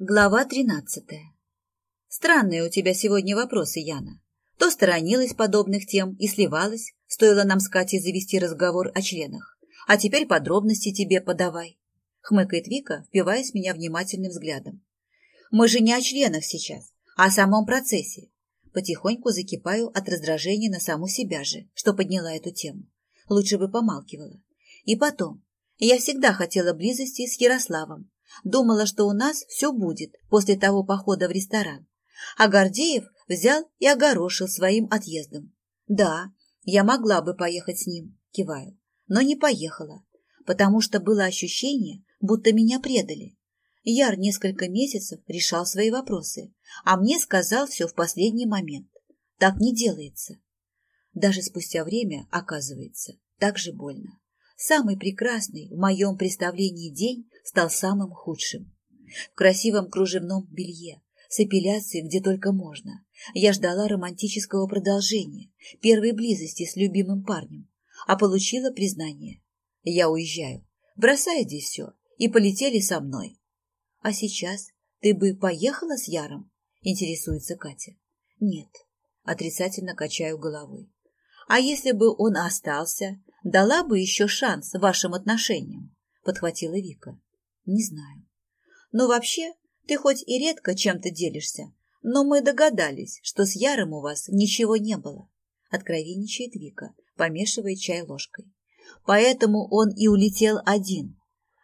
Глава тринадцатая. Странные у тебя сегодня вопросы, Яна. То сторонилась подобных тем и сливалась, стоило нам с Катей завести разговор о членах. А теперь подробности тебе подавай. Хмыкает Вика, впиваясь меня внимательным взглядом. Мы же не о членах сейчас, а о самом процессе. Потихоньку закипаю от раздражения на саму себя же, что подняла эту тему. Лучше бы помалкивала. И потом, я всегда хотела близости с Ярославом, Думала, что у нас все будет после того похода в ресторан. А Гордеев взял и огорошил своим отъездом. Да, я могла бы поехать с ним, киваю, но не поехала, потому что было ощущение, будто меня предали. Яр несколько месяцев решал свои вопросы, а мне сказал все в последний момент. Так не делается. Даже спустя время, оказывается, так же больно. Самый прекрасный в моем представлении день стал самым худшим. В красивом кружевном белье, с эпиляцией где только можно. Я ждала романтического продолжения, первой близости с любимым парнем, а получила признание. Я уезжаю, бросаю здесь все, и полетели со мной. А сейчас ты бы поехала с Яром? Интересуется Катя. Нет, отрицательно качаю головой. А если бы он остался, дала бы еще шанс вашим отношениям, подхватила Вика. Не знаю. Но вообще, ты хоть и редко чем-то делишься, но мы догадались, что с Яром у вас ничего не было. Откровенничает Вика, помешивая чай ложкой. Поэтому он и улетел один.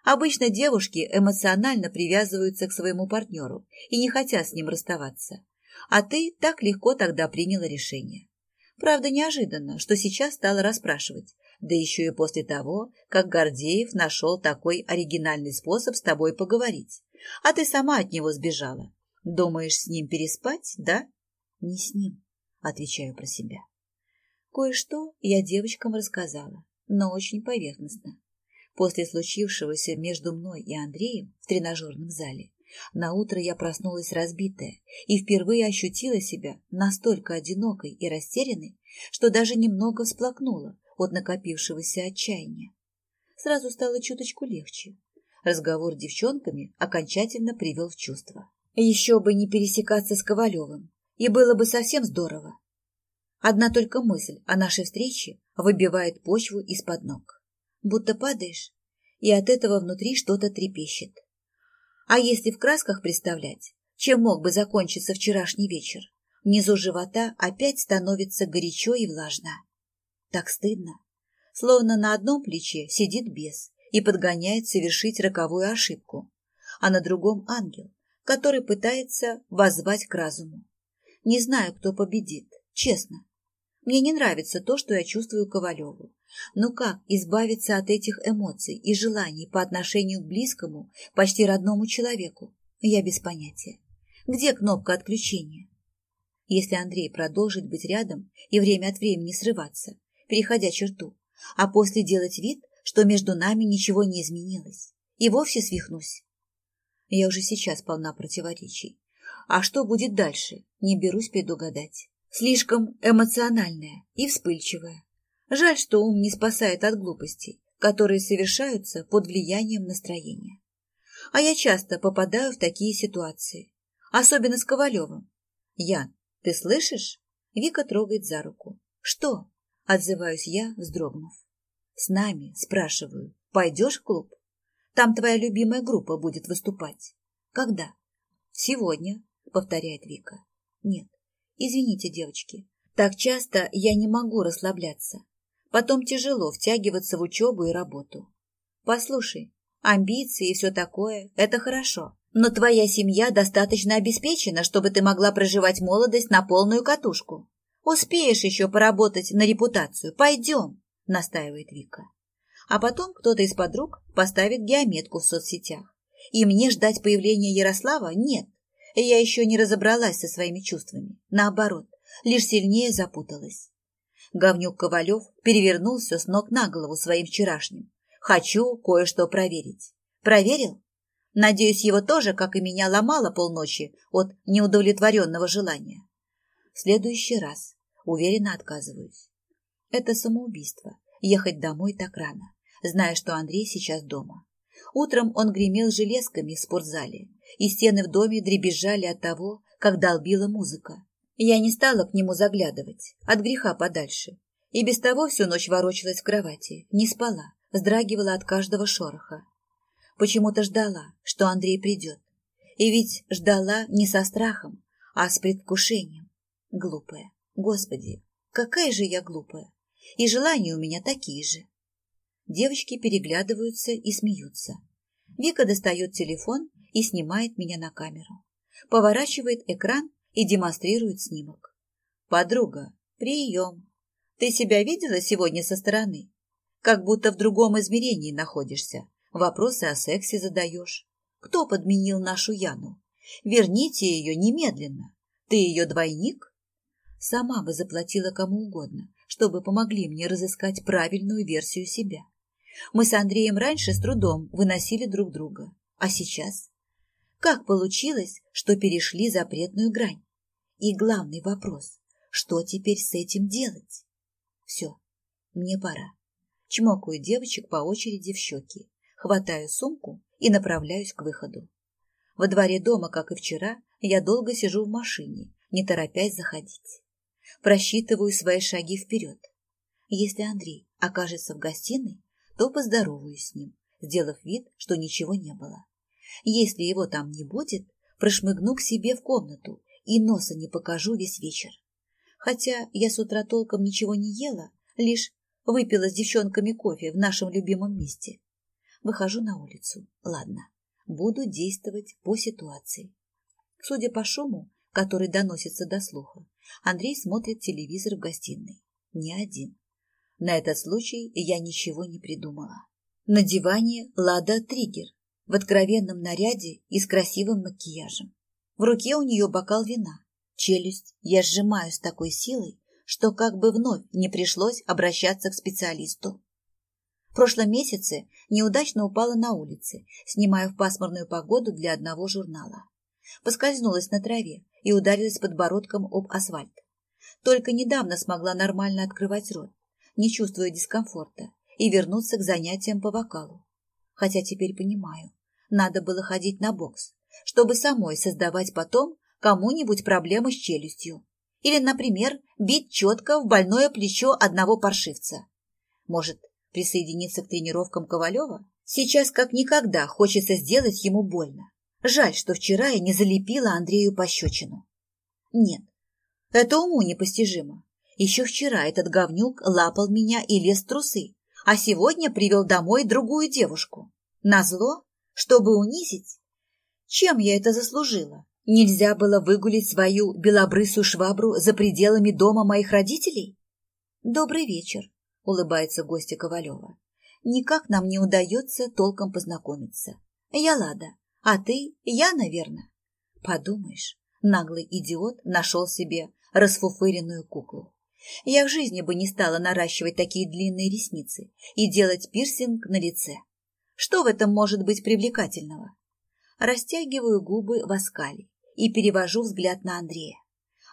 Обычно девушки эмоционально привязываются к своему партнеру и не хотят с ним расставаться. А ты так легко тогда приняла решение. Правда, неожиданно, что сейчас стала расспрашивать, да еще и после того, как Гордеев нашел такой оригинальный способ с тобой поговорить. А ты сама от него сбежала. Думаешь, с ним переспать, да? Не с ним, отвечаю про себя. Кое-что я девочкам рассказала, но очень поверхностно. После случившегося между мной и Андреем в тренажерном зале на утро я проснулась разбитая и впервые ощутила себя настолько одинокой и растерянной, что даже немного всплакнула, от накопившегося отчаяния. Сразу стало чуточку легче. Разговор с девчонками окончательно привел в чувство. Еще бы не пересекаться с Ковалевым, и было бы совсем здорово. Одна только мысль о нашей встрече выбивает почву из-под ног. Будто падаешь, и от этого внутри что-то трепещет. А если в красках представлять, чем мог бы закончиться вчерашний вечер, внизу живота опять становится горячо и влажно. Так стыдно. Словно на одном плече сидит бес и подгоняет совершить роковую ошибку, а на другом ангел, который пытается воззвать к разуму. Не знаю, кто победит, честно. Мне не нравится то, что я чувствую Ковалеву. Но как избавиться от этих эмоций и желаний по отношению к близкому, почти родному человеку? Я без понятия. Где кнопка отключения? Если Андрей продолжит быть рядом и время от времени срываться, переходя черту, а после делать вид, что между нами ничего не изменилось, и вовсе свихнусь. Я уже сейчас полна противоречий. А что будет дальше, не берусь предугадать. Слишком эмоциональная и вспыльчивая. Жаль, что ум не спасает от глупостей, которые совершаются под влиянием настроения. А я часто попадаю в такие ситуации, особенно с Ковалевым. Ян, ты слышишь? Вика трогает за руку. Что? Отзываюсь я, вздрогнув. С нами, спрашиваю, пойдешь в клуб? Там твоя любимая группа будет выступать. Когда? Сегодня, повторяет Вика. Нет, извините, девочки, так часто я не могу расслабляться. Потом тяжело втягиваться в учебу и работу. Послушай, амбиции и все такое – это хорошо. Но твоя семья достаточно обеспечена, чтобы ты могла проживать молодость на полную катушку. Успеешь еще поработать на репутацию. Пойдем, настаивает Вика. А потом кто-то из подруг поставит геометку в соцсетях. И мне ждать появления Ярослава нет. Я еще не разобралась со своими чувствами. Наоборот, лишь сильнее запуталась. Говнюк Ковалев перевернулся с ног на голову своим вчерашним. Хочу кое-что проверить. Проверил? Надеюсь, его тоже, как и меня, ломало полночи от неудовлетворенного желания. В следующий раз уверенно отказываюсь. Это самоубийство – ехать домой так рано, зная, что Андрей сейчас дома. Утром он гремел железками в спортзале, и стены в доме дребезжали от того, как долбила музыка. Я не стала к нему заглядывать, от греха подальше, и без того всю ночь ворочалась в кровати, не спала, вздрагивала от каждого шороха. Почему-то ждала, что Андрей придет. И ведь ждала не со страхом, а с предвкушением. Глупая. Господи, какая же я глупая. И желания у меня такие же. Девочки переглядываются и смеются. Вика достает телефон и снимает меня на камеру. Поворачивает экран и демонстрирует снимок. «Подруга, прием. Ты себя видела сегодня со стороны? Как будто в другом измерении находишься. Вопросы о сексе задаешь. Кто подменил нашу Яну? Верните ее немедленно. Ты ее двойник? Сама бы заплатила кому угодно, чтобы помогли мне разыскать правильную версию себя. Мы с Андреем раньше с трудом выносили друг друга. А сейчас? Как получилось, что перешли запретную грань? И главный вопрос, что теперь с этим делать? Все, мне пора. Чмокаю девочек по очереди в щеки, хватаю сумку и направляюсь к выходу. Во дворе дома, как и вчера, я долго сижу в машине, не торопясь заходить. Просчитываю свои шаги вперед. Если Андрей окажется в гостиной, то поздороваюсь с ним, сделав вид, что ничего не было. Если его там не будет, прошмыгну к себе в комнату и носа не покажу весь вечер. Хотя я с утра толком ничего не ела, лишь выпила с девчонками кофе в нашем любимом месте. Выхожу на улицу. Ладно, буду действовать по ситуации. Судя по шуму, который доносится до слуха, Андрей смотрит телевизор в гостиной. Не один. На этот случай я ничего не придумала. На диване Лада Триггер в откровенном наряде и с красивым макияжем. В руке у нее бокал вина. Челюсть я сжимаю с такой силой, что как бы вновь не пришлось обращаться к специалисту. В прошлом месяце неудачно упала на улице, снимая в пасмурную погоду для одного журнала. Поскользнулась на траве и ударилась подбородком об асфальт. Только недавно смогла нормально открывать рот, не чувствуя дискомфорта, и вернуться к занятиям по вокалу. Хотя теперь понимаю, надо было ходить на бокс, чтобы самой создавать потом кому-нибудь проблемы с челюстью. Или, например, бить четко в больное плечо одного паршивца. Может, присоединиться к тренировкам Ковалева? Сейчас как никогда хочется сделать ему больно. Жаль, что вчера я не залепила Андрею пощечину. Нет, это уму непостижимо. Еще вчера этот говнюк лапал меня и лез трусы, а сегодня привел домой другую девушку. Назло? Чтобы унизить? Чем я это заслужила? Нельзя было выгулить свою белобрысую швабру за пределами дома моих родителей? Добрый вечер, — улыбается гостья Ковалева. «Никак нам не удается толком познакомиться. Я Лада, а ты я, наверное». Подумаешь, наглый идиот нашел себе расфуфыренную куклу. Я в жизни бы не стала наращивать такие длинные ресницы и делать пирсинг на лице. Что в этом может быть привлекательного? Растягиваю губы в оскале и перевожу взгляд на Андрея.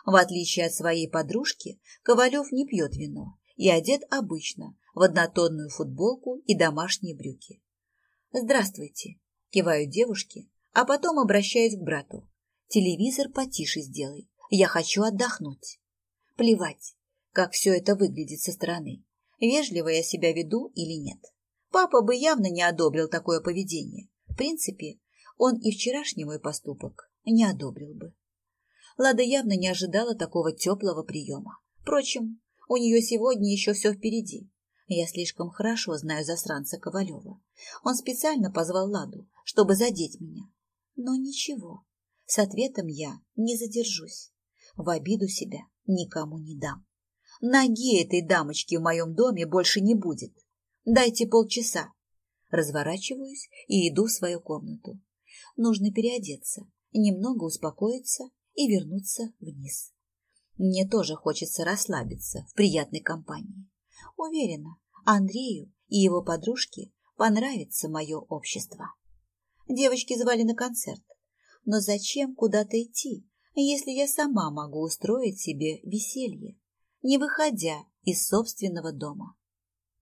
В отличие от своей подружки, Ковалев не пьет вино и одет обычно, в однотонную футболку и домашние брюки. «Здравствуйте», – киваю девушке, а потом обращаюсь к брату. «Телевизор потише сделай, я хочу отдохнуть». Плевать, как все это выглядит со стороны, вежливо я себя веду или нет. Папа бы явно не одобрил такое поведение. В принципе, он и вчерашний мой поступок не одобрил бы. Лада явно не ожидала такого теплого приема. Впрочем, у нее сегодня еще все впереди. Я слишком хорошо знаю засранца Ковалева. Он специально позвал Ладу, чтобы задеть меня. Но ничего, с ответом я не задержусь. В обиду себя никому не дам. Ноги этой дамочки в моем доме больше не будет. Дайте полчаса. Разворачиваюсь и иду в свою комнату. Нужно переодеться, немного успокоиться и вернуться вниз. Мне тоже хочется расслабиться в приятной компании. Уверена, Андрею и его подружке понравится мое общество. Девочки звали на концерт. Но зачем куда-то идти, если я сама могу устроить себе веселье, не выходя из собственного дома?